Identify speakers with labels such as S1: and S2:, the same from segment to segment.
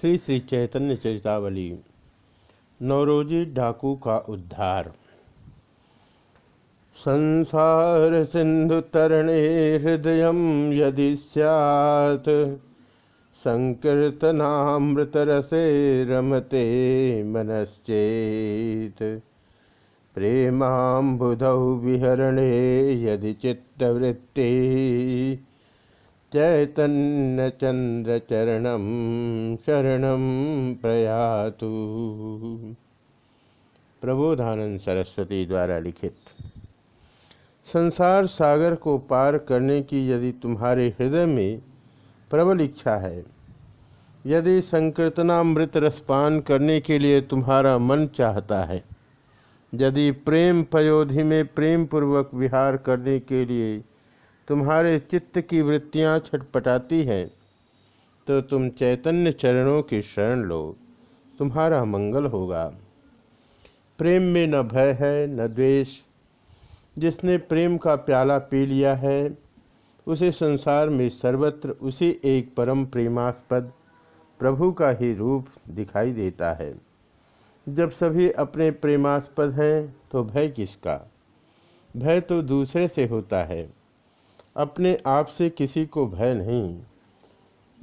S1: श्री श्री चैतन्य चरितावली, नवरोजी डाकू का उद्धार। संसार सिंधु तरणे हृदय यदि सैत् संकीर्तनामृत रसे रमते मनश्चेत। प्रेमाबुधौ विहरणे यदि चित्तवृत्ति चैतन्य चंद्र चरणम शरणम प्रयातु। प्रबोधानंद सरस्वती द्वारा लिखित, संसार सागर को पार करने की यदि तुम्हारे हृदय में प्रबल इच्छा है, यदि संकीर्तनामृत रसपान करने के लिए तुम्हारा मन चाहता है, यदि प्रेम पयोधि में प्रेम पूर्वक विहार करने के लिए तुम्हारे चित्त की वृत्तियाँ छटपटाती हैं तो तुम चैतन्य चरणों की शरण लो, तुम्हारा मंगल होगा। प्रेम में न भय है, न द्वेष। जिसने प्रेम का प्याला पी लिया है, उसे संसार में सर्वत्र उसी एक परम प्रेमास्पद प्रभु का ही रूप दिखाई देता है। जब सभी अपने प्रेमास्पद हैं तो भय किसका? भय तो दूसरे से होता है। अपने आप से किसी को भय नहीं।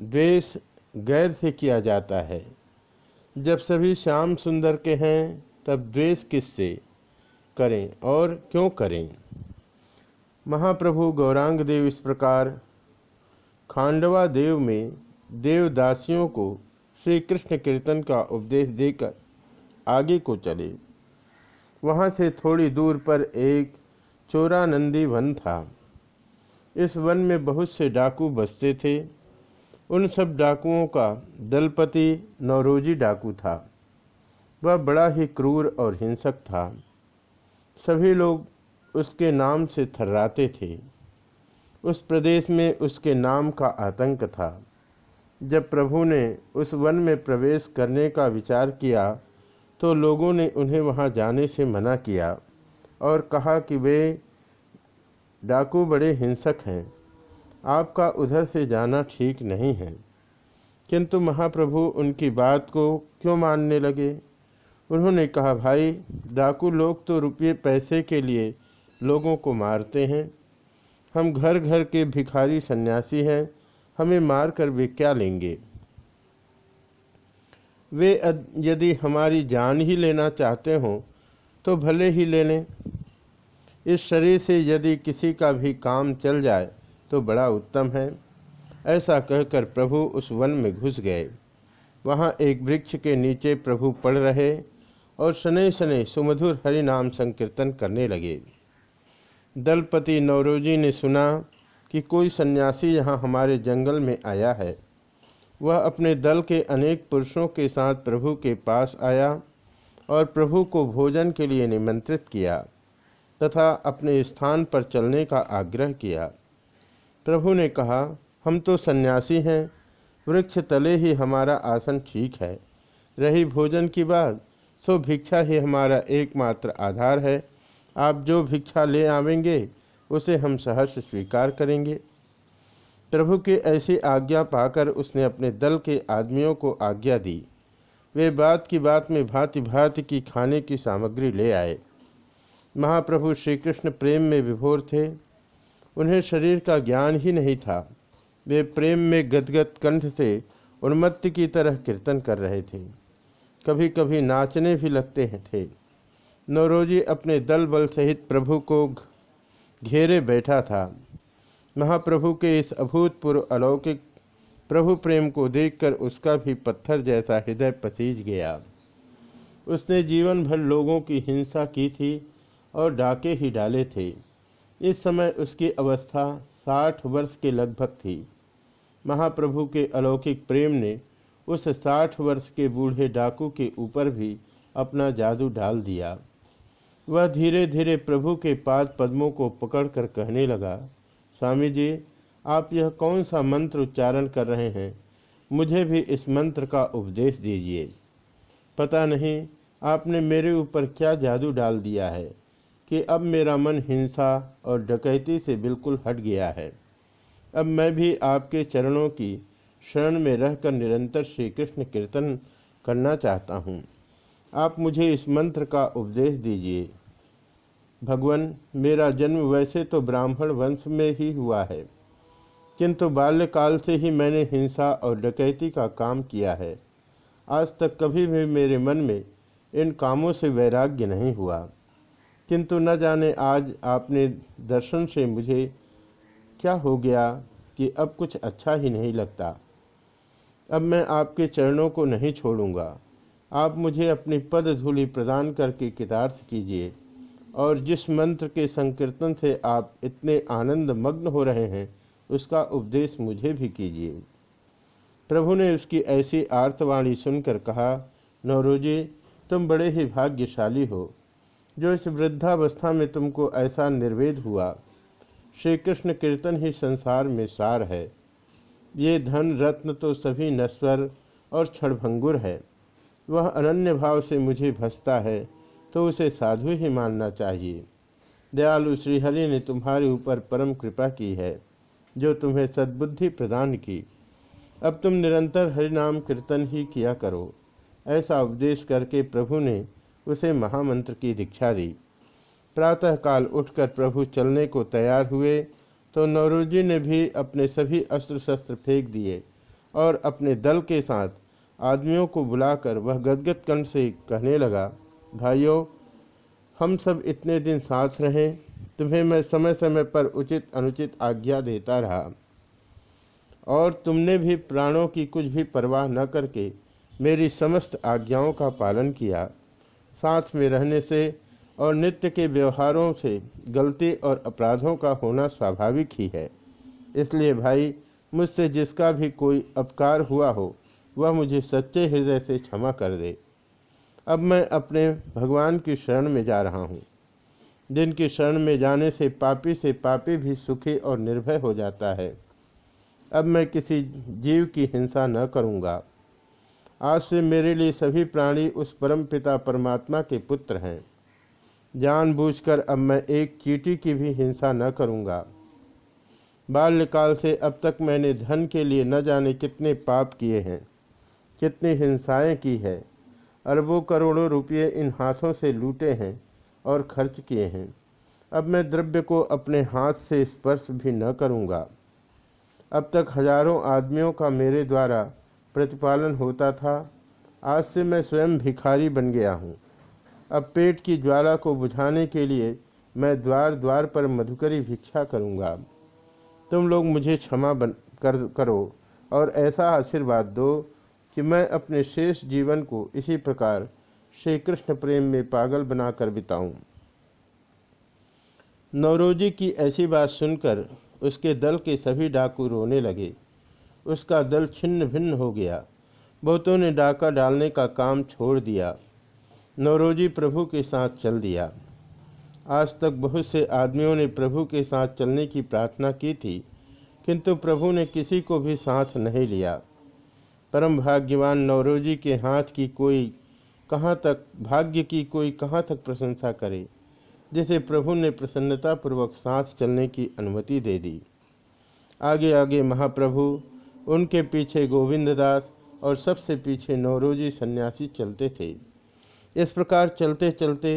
S1: द्वेष गैर से किया जाता है। जब सभी श्याम सुंदर के हैं, तब द्वेष किससे करें और क्यों करें? महाप्रभु गौरांग देव इस प्रकार खांडवा देव में देवदासियों को श्री कृष्ण कीर्तन का उपदेश देकर आगे को चले। वहाँ से थोड़ी दूर पर एक चोरानंदी वन था। इस वन में बहुत से डाकू बसते थे। उन सब डाकुओं का दलपति नौरोजी डाकू था। वह बड़ा ही क्रूर और हिंसक था। सभी लोग उसके नाम से थर्राते थे। उस प्रदेश में उसके नाम का आतंक था। जब प्रभु ने उस वन में प्रवेश करने का विचार किया तो लोगों ने उन्हें वहाँ जाने से मना किया और कहा कि वे डाकू बड़े हिंसक हैं। आपका उधर से जाना ठीक नहीं है। किंतु महाप्रभु उनकी बात को क्यों मानने लगे? उन्होंने कहा, भाई, डाकू लोग तो रुपये पैसे के लिए लोगों को मारते हैं। हम घर घर के भिखारी सन्यासी हैं, हमें मार कर वे क्या लेंगे? वे यदि हमारी जान ही लेना चाहते हों तो भले ही ले लें इस शरीर से यदि किसी का भी काम चल जाए तो बड़ा उत्तम है। ऐसा कहकर प्रभु उस वन में घुस गए। वहाँ एक वृक्ष के नीचे प्रभु पड़ रहे और शनै शनै सुमधुर हरि नाम संकीर्तन करने लगे। दलपति नवरोजी ने सुना कि कोई सन्यासी यहाँ हमारे जंगल में आया है। वह अपने दल के अनेक पुरुषों के साथ प्रभु के पास आया और प्रभु को भोजन के लिए निमंत्रित किया। तथा अपने स्थान पर चलने का आग्रह किया। प्रभु ने कहा, हम तो सन्यासी हैं, वृक्ष तले ही हमारा आसन ठीक है। रही भोजन की बात, सो भिक्षा ही हमारा एकमात्र आधार है। आप जो भिक्षा ले आवेंगे, उसे हम सहर्ष स्वीकार करेंगे। प्रभु की ऐसी आज्ञा पाकर उसने अपने दल के आदमियों को आज्ञा दी। वे बात की बात में भांति भांति की खाने की सामग्री ले आए। महाप्रभु श्री कृष्ण प्रेम में विभोर थे। उन्हें शरीर का ज्ञान ही नहीं था। वे प्रेम में गदगद कंठ से उन्मत्त की तरह कीर्तन कर रहे थे। कभी कभी नाचने भी लगते हैं थे। नौरोजी अपने दल बल सहित प्रभु को घेरे बैठा था। महाप्रभु के इस अभूतपूर्व अलौकिक प्रभु प्रेम को देखकर उसका भी पत्थर जैसा हृदय पसीज गया। उसने जीवन भर लोगों की हिंसा की थी। और डाके ही डाले थे। इस समय उसकी अवस्था साठ वर्ष के लगभग थी। महाप्रभु के अलौकिक प्रेम ने उस साठ वर्ष के बूढ़े डाकू के ऊपर भी अपना जादू डाल दिया। वह धीरे धीरे प्रभु के पाद पद्मों को पकड़कर कहने लगा, स्वामी जी, आप यह कौन सा मंत्र उच्चारण कर रहे हैं? मुझे भी इस मंत्र का उपदेश दीजिए। पता नहीं आपने मेरे ऊपर क्या जादू डाल दिया है। कि अब मेरा मन हिंसा और डकैती से बिल्कुल हट गया है। अब मैं भी आपके चरणों की शरण में रहकर निरंतर श्री कृष्ण कीर्तन करना चाहता हूँ। आप मुझे इस मंत्र का उपदेश दीजिए। भगवान, मेरा जन्म वैसे तो ब्राह्मण वंश में ही हुआ है, किंतु बाल्यकाल से ही मैंने हिंसा और डकैती का काम किया है। आज तक कभी भी मेरे मन में इन कामों से वैराग्य नहीं हुआ। किंतु न जाने आज आपने दर्शन से मुझे क्या हो गया कि अब कुछ अच्छा ही नहीं लगता। अब मैं आपके चरणों को नहीं छोड़ूँगा। आप मुझे अपनी पद धूलि प्रदान करके कितार्थ कीजिए और जिस मंत्र के संकीर्तन से आप इतने आनंद मग्न हो रहे हैं, उसका उपदेश मुझे भी कीजिए। प्रभु ने उसकी ऐसी आर्तवाणी सुनकर कहा, नौरोजी, तुम बड़े ही भाग्यशाली हो। जो इस वृद्धावस्था में तुमको ऐसा निर्वेद हुआ। श्री कृष्ण कीर्तन ही संसार में सार है। ये धन रत्न तो सभी नश्वर और क्षणभंगुर है। वह अनन्य भाव से मुझे भसता है तो उसे साधु ही मानना चाहिए। दयालु श्रीहरि ने तुम्हारे ऊपर परम कृपा की है, जो तुम्हें सद्बुद्धि प्रदान की। अब तुम निरंतर हरिनाम कीर्तन ही किया करो। ऐसा उपदेश करके प्रभु ने उसे महामंत्र की दीक्षा दी। प्रातःकाल उठकर प्रभु चलने को तैयार हुए तो नौरोजी ने भी अपने सभी अस्त्र शस्त्र फेंक दिए और अपने दल के साथ आदमियों को बुलाकर वह गदगद कंठ से कहने लगा, भाइयों, हम सब इतने दिन साथ रहे, तुम्हें मैं समय समय पर उचित अनुचित आज्ञा देता रहा। और तुमने भी प्राणों की कुछ भी परवाह न करके मेरी समस्त आज्ञाओं का पालन किया। साथ में रहने से और नित्य के व्यवहारों से गलती और अपराधों का होना स्वाभाविक ही है। इसलिए भाई, मुझसे जिसका भी कोई अपकार हुआ हो, वह मुझे सच्चे हृदय से क्षमा कर दे। अब मैं अपने भगवान की शरण में जा रहा हूँ। जिनकी शरण में जाने से पापी से पापी भी सुखी और निर्भय हो जाता है। अब मैं किसी जीव की हिंसा न करूँगा। आज से मेरे लिए सभी प्राणी उस परम पिता परमात्मा के पुत्र हैं। जानबूझकर अब मैं एक चीटी की भी हिंसा न करूँगा। बाल्यकाल से अब तक मैंने धन के लिए न जाने कितने पाप किए हैं, कितनी हिंसाएँ की है, अरबों करोड़ों रुपये इन हाथों से लूटे हैं और खर्च किए हैं। अब मैं द्रव्य को अपने हाथ से स्पर्श भी न करूँगा। अब तक हज़ारों आदमियों का मेरे द्वारा प्रतिपालन होता था। आज से मैं स्वयं भिखारी बन गया हूँ। अब पेट की ज्वाला को बुझाने के लिए मैं द्वार द्वार पर मधुकरी भिक्षा करूँगा। तुम लोग मुझे क्षमा बन, कर, करो और ऐसा आशीर्वाद दो कि मैं अपने शेष जीवन को इसी प्रकार श्री कृष्ण प्रेम में पागल बनाकर बिताऊं। नवरोजी की ऐसी बात सुनकर उसके दल के सभी डाकू रोने लगे। उसका दल छिन्न भिन्न हो गया। बहुतों ने डाका डालने का काम छोड़ दिया। नवरोजी प्रभु के साथ चल दिया। आज तक बहुत से आदमियों ने प्रभु के साथ चलने की प्रार्थना की थी, किंतु प्रभु ने किसी को भी साथ नहीं लिया। परम भाग्यवान नवरोजी के हाथ की कोई कहाँ तक, भाग्य की कोई कहाँ तक प्रशंसा करे, जिसे प्रभु ने प्रसन्नतापूर्वक सांस चलने की अनुमति दे दी। आगे आगे महाप्रभु उनके पीछे गोविंददास और सबसे पीछे नौरोजी सन्यासी चलते थे। इस प्रकार चलते चलते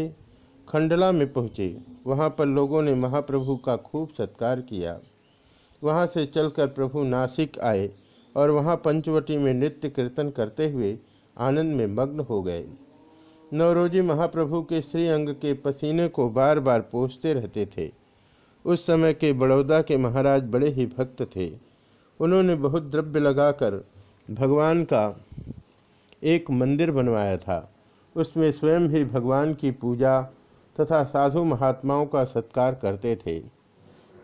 S1: खंडला में पहुँचे। वहाँ पर लोगों ने महाप्रभु का खूब सत्कार किया। वहाँ से चलकर प्रभु नासिक आए और वहाँ पंचवटी में नृत्य कीर्तन करते हुए आनंद में मग्न हो गए। नवरोजी महाप्रभु के श्री अंग के पसीने को बार बार पोछते रहते थे। उस समय के बड़ौदा के महाराज बड़े ही भक्त थे। उन्होंने बहुत द्रव्य लगाकर भगवान का एक मंदिर बनवाया था। उसमें स्वयं भी भगवान की पूजा तथा साधु महात्माओं का सत्कार करते थे।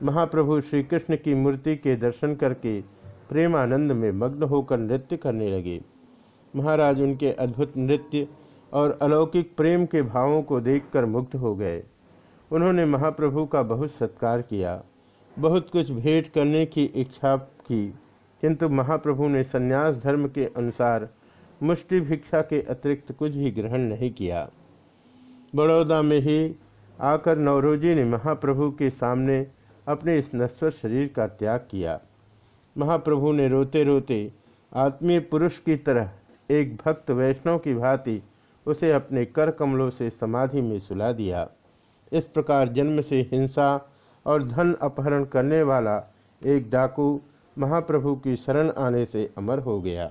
S1: महाप्रभु श्री कृष्ण की मूर्ति के दर्शन करके प्रेमानंद में मग्न होकर नृत्य करने लगे। महाराज उनके अद्भुत नृत्य और अलौकिक प्रेम के भावों को देखकर मुग्ध हो गए। उन्होंने महाप्रभु का बहुत सत्कार किया। बहुत कुछ भेंट करने की इच्छा की, किंतु महाप्रभु ने संन्यास धर्म के अनुसार मुष्टि भिक्षा के अतिरिक्त कुछ भी ग्रहण नहीं किया। बड़ौदा में ही आकर नवरोजी ने महाप्रभु के सामने अपने इस नश्वर शरीर का त्याग किया। महाप्रभु ने रोते रोते आत्मीय पुरुष की तरह एक भक्त वैष्णव की भांति उसे अपने कर कमलों से समाधि में सुला दिया। इस प्रकार जन्म से हिंसा और धन अपहरण करने वाला एक डाकू महाप्रभु की शरण आने से अमर हो गया।